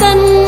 கண்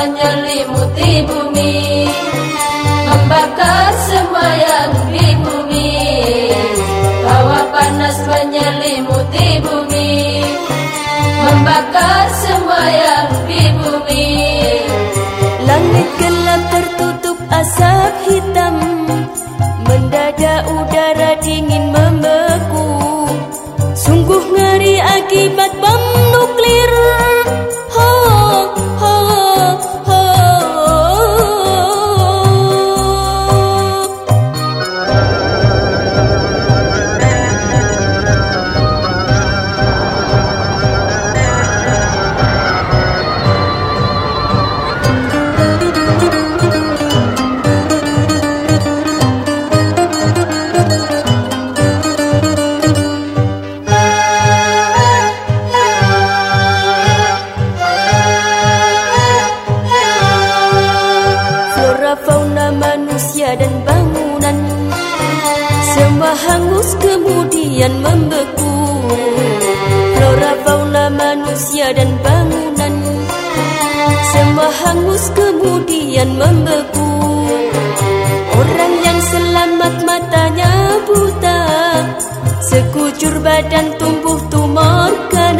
menyelimuti bumi Membakar semua yang di bumi. Hawa panas menyelimuti bumi Membakar semua yang di bumi. Langit gelap tertutup asap hitam Mendadak udara dingin membeku. Sungguh ngeri akibat bom nuklir kemudian membeku. Flora fauna manusia dan bangunan. Semua hangus kemudian membeku. Orang yang selamat matanya buta. Sekujur badan tumbuh tumor ganas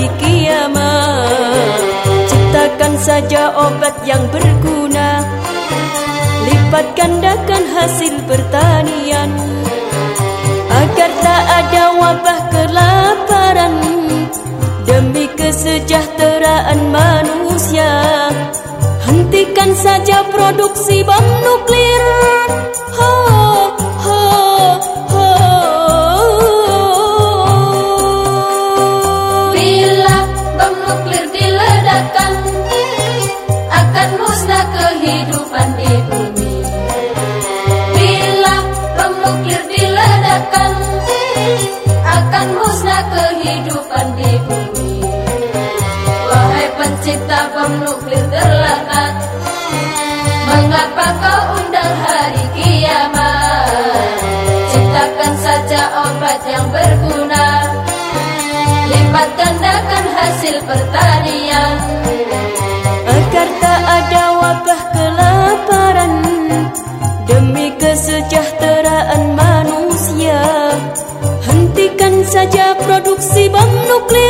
hari kiamat. Ciptakan saja obat yang berguna. Lipat gandakan hasil pertanian. Agar tak ada wabah kelaparan. Demi kesejahteraan manusia. Hentikan saja produksi bom nuklir pertanian Agar tak ada wabah kelaparan Demi kesejahteraan manusia Hentikan saja produksi bom nuklir.